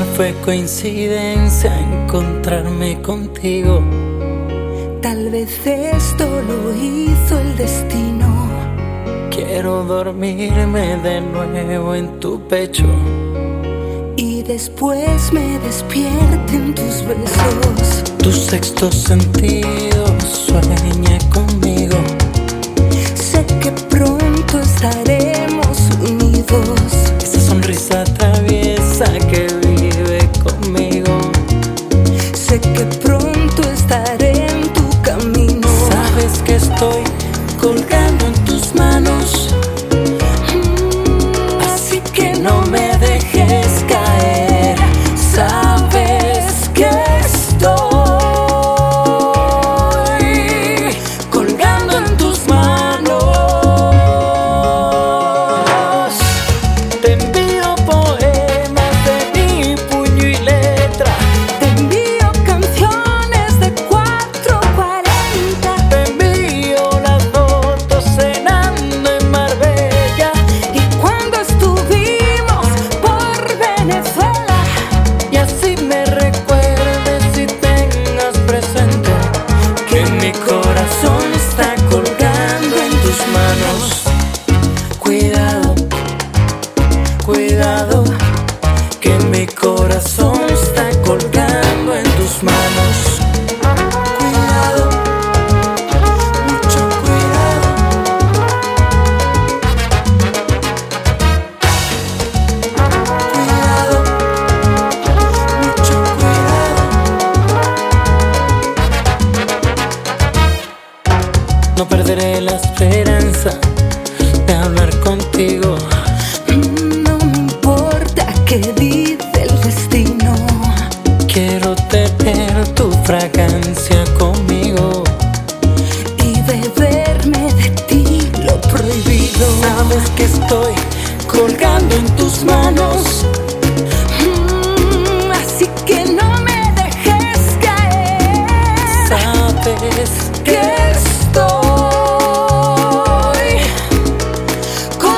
fue coincidencia encontrarme contigo. Tal vez esto lo hizo el destino. Quiero dormirme de nuevo en tu pecho. Y después me despierten tus besos. Tu sexto sentido suena No perderé la esperanza de hablar contigo. No me importa qué dice el destino. Quiero tener tu fragancia conmigo. Y beberme de ti lo prohibido. Sabes que estoy colgando en tus manos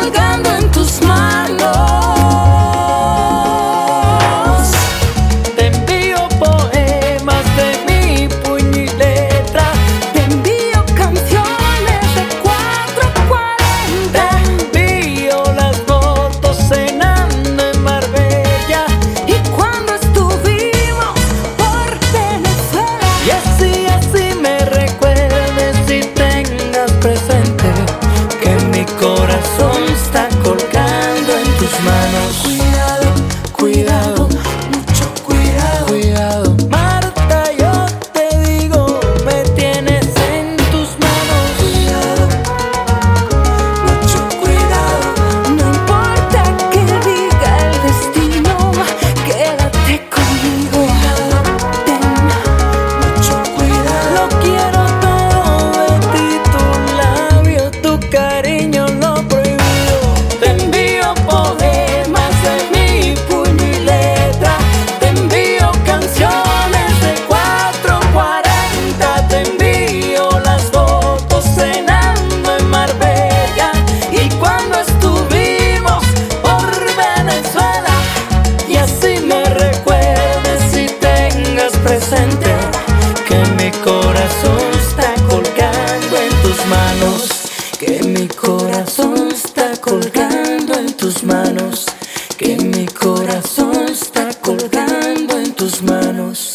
colgando en tus manos. tus manos. corazón está colgando en tus manos.